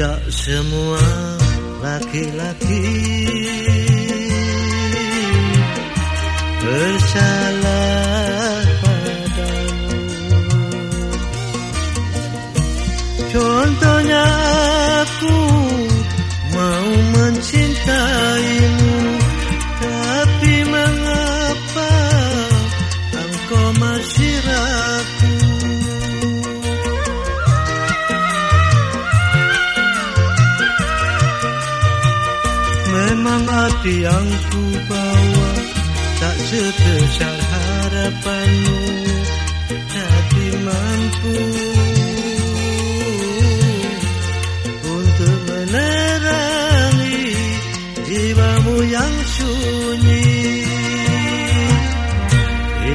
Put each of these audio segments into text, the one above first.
Tidak semua laki-laki bersalah Contohnya aku mau mencintaimu Tapi mengapa engkau masih ragu? Memang hati yang ku bawa Tak sebesar harapanmu Tapi mampu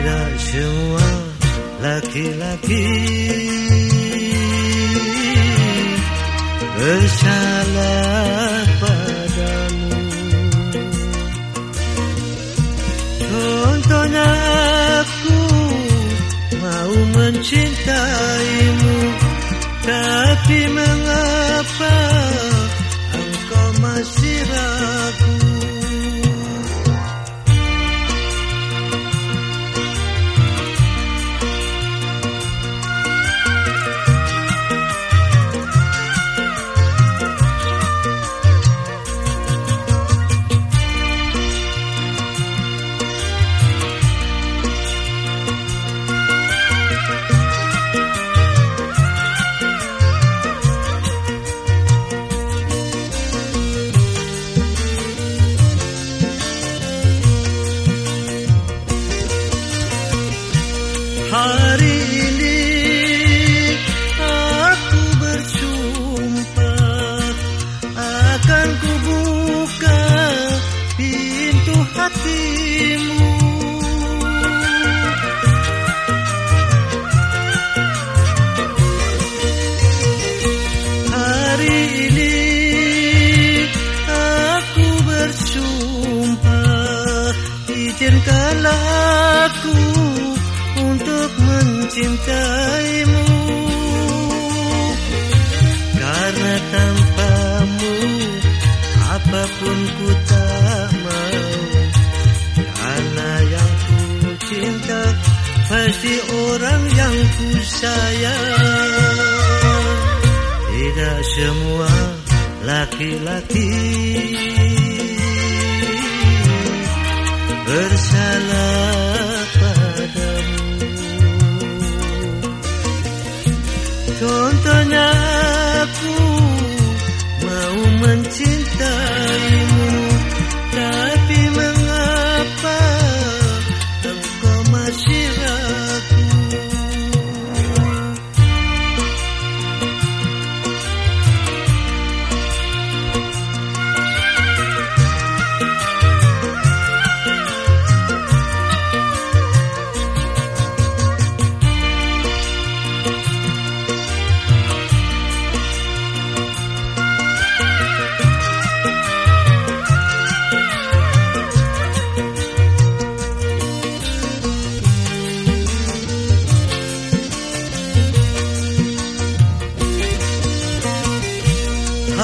Tidak semua laki-laki Bersalah Hari ini aku bersumpah akan kubuka pintu hatimu. Mencintaimu. Karena tanpamu apa pun ku tak mau. Karena yang ku cinta pasti orang yang ku sayang. Tidak semua laki-laki bersalah Contohnya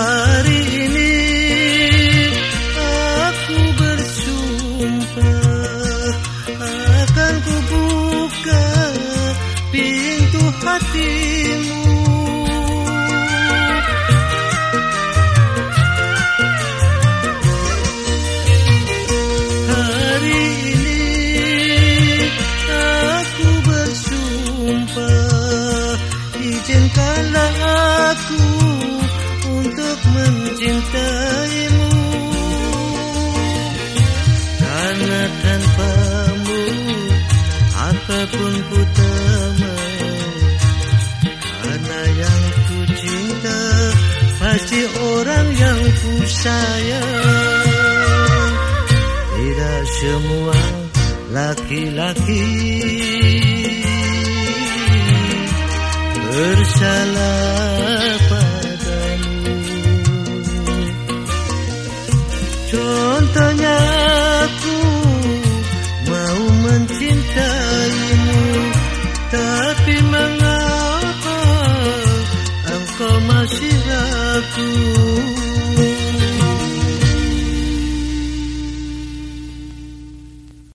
Hari ini aku bersumpah akan kubuka pintu hatimu. Apa pun ku mau Karena yang ku cinta pasti orang yang ku sayang. Tidak semua laki-laki bersalah padamu. Contohnya